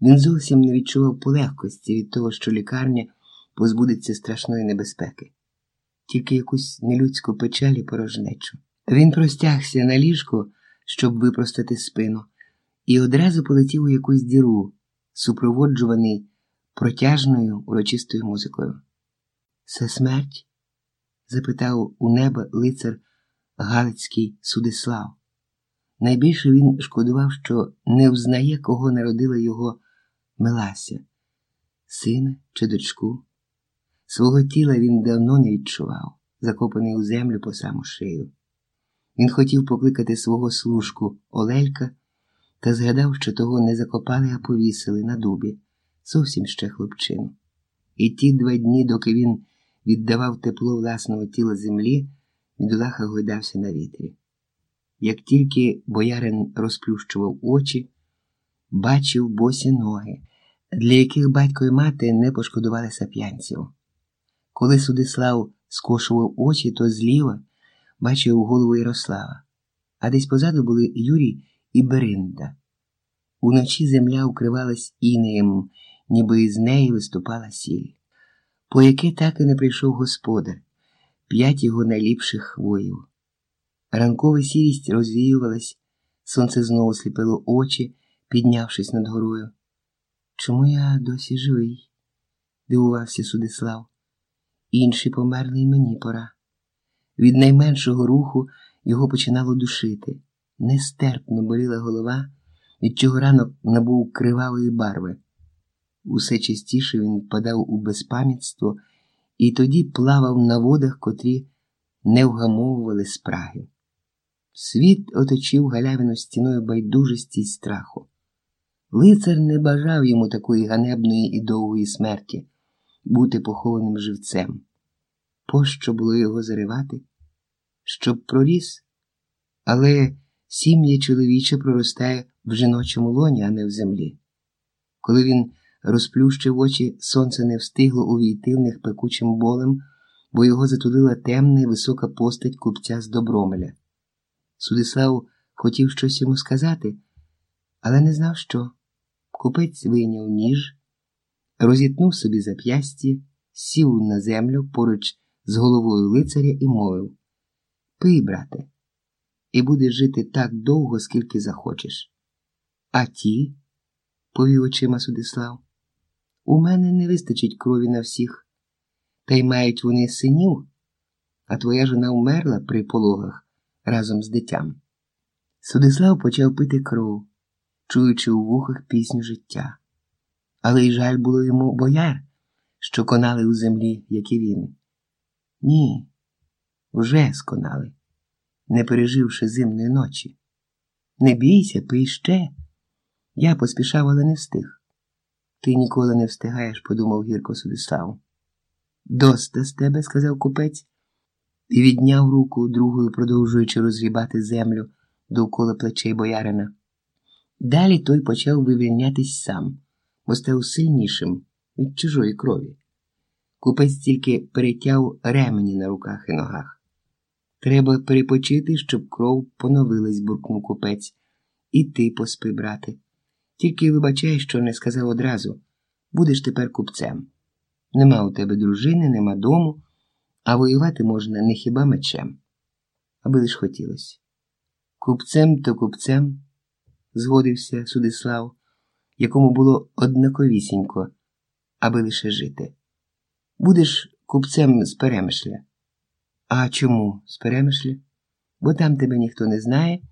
Він зовсім не відчував полегкості від того, що лікарня позбудеться страшної небезпеки, тільки якусь нелюдську печаль і порожнечу. Він простягся на ліжко, щоб випростати спину, і одразу полетів у якусь діру, супроводжуваний протяжною урочистою музикою. Це смерть? запитав у неба лицар Галицький Судислав. Найбільше він шкодував, що не взнає, кого народила його Мелася, сина чи дочку. Свого тіла він давно не відчував, закопаний у землю по саму шию. Він хотів покликати свого служку Олелька та згадав, що того не закопали, а повісили на дубі, зовсім ще хлопчину. І ті два дні, доки він віддавав тепло власного тіла землі, бідолаха гойдався на вітрі. Як тільки боярин розплющував очі, бачив босі ноги, для яких батько і мати не пошкодували сап'янців. Коли Судислав скошував очі, то зліва бачив голову Ярослава, а десь позаду були Юрій і Беринда. Уночі земля укривалась інеєм, ніби із неї виступала сіль, по яке так і не прийшов господар, п'ять його найліпших воїв. Ранкова сірість розвіювалась, сонце знову сліпило очі, піднявшись над горою. Чому я досі живий? дивувався Судислав. Інші померли й мені пора. Від найменшого руху його починало душити. Нестерпно боліла голова, від чого ранок набув кривавої барви. Усе частіше він впадав у безпам'ятство і тоді плавав на водах, котрі не вгамовували спраги. Світ оточив галявину стіною байдужості й страху. Лицар не бажав йому такої ганебної і довгої смерті бути похованим живцем. Пощо було його заривати? Щоб проріс, але сім'я чоловіча проростає в жіночому лоні, а не в землі. Коли він розплющив очі, сонце не встигло увійти в них пекучим болем, бо його затулила темна і висока постать купця з Добромеля. Судислав хотів щось йому сказати, але не знав, що. Купець вийняв ніж, розітнув собі зап'ястя, сів на землю поруч з головою лицаря і мовив Пий, брате, і будеш жити так довго, скільки захочеш. А ті, повів очима Судислав, у мене не вистачить крові на всіх, та й мають вони синів, а твоя жона вмерла при пологах разом з дитям. Судислав почав пити кров, чуючи у вухах пісню життя. Але й жаль було йому бояр, що конали у землі, як і він. Ні, вже сконали, не переживши зимної ночі. Не бійся, пий ще. Я поспішав, але не встиг. Ти ніколи не встигаєш, подумав гірко Судислав. Доста з тебе, сказав купець, і відняв руку другою, продовжуючи розгрібати землю довкола плечей боярина. Далі той почав вивільнятись сам, бо став сильнішим від чужої крові. Купець тільки перетяв ремені на руках і ногах. Треба перепочити, щоб кров поновилась, буркнув купець. І ти поспи, брате. Тільки вибачай, що не сказав одразу будеш тепер купцем. Нема у тебе дружини, нема дому, а воювати можна не хіба мечем, аби лиш хотілося. Купцем то купцем, згодився Судислав, якому було однаковісінько, аби лише жити. Будеш купцем з перемишля. А чому з перемишля? Бо там тебе ніхто не знає,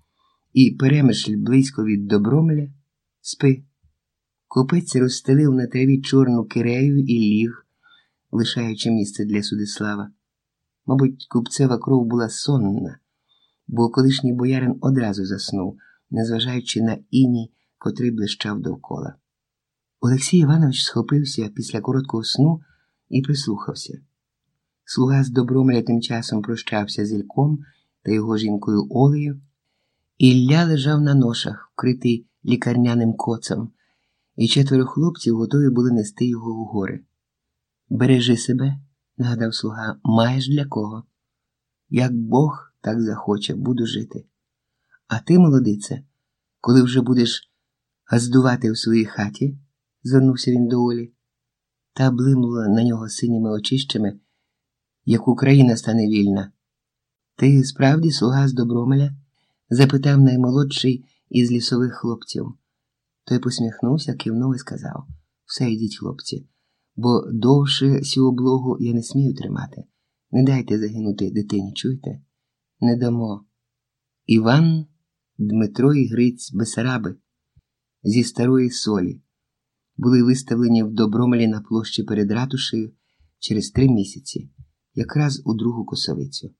і перемишль близько від добромеля спи. Купець розстелив на траві чорну кирею і ліг, лишаючи місце для Судислава. Мабуть, купцева кров була сонна, бо колишній боярин одразу заснув, незважаючи на іній, котрий блищав довкола. Олексій Іванович схопився після короткого сну і прислухався. Слуга з добромля тим часом прощався з Ільком та його жінкою Олею. Ілля лежав на ношах, вкритий лікарняним коцом, і четверо хлопців готові були нести його у гори. Бережи себе, нагадав слуга, маєш для кого? Як Бог так захоче, буду жити. А ти, молодице, коли вже будеш газдувати у своїй хаті, звернувся він до Олі, та блимнула на нього синіми очищами, як Україна стане вільна. Ти справді слуга з Добромеля? запитав наймолодший із лісових хлопців. Той посміхнувся, кивнув і сказав все йдіть, хлопці, бо довше сю облогу я не смію тримати. Не дайте загинути дитині, чуєте? Не дамо. Іван, Дмитро і Гриць Бесараби зі старої солі були виставлені в Добромелі на площі перед ратушею через три місяці, якраз у другу косовицю.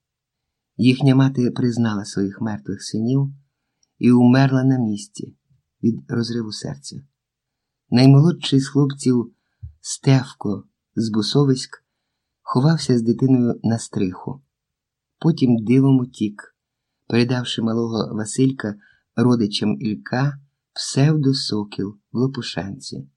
Їхня мати признала своїх мертвих синів і умерла на місці від розриву серця. Наймолодший з хлопців Стевко з Бусовиськ ховався з дитиною на стриху, потім дивом утік, передавши малого Василька родичам Ілька псевдосокіл в Лопушанці.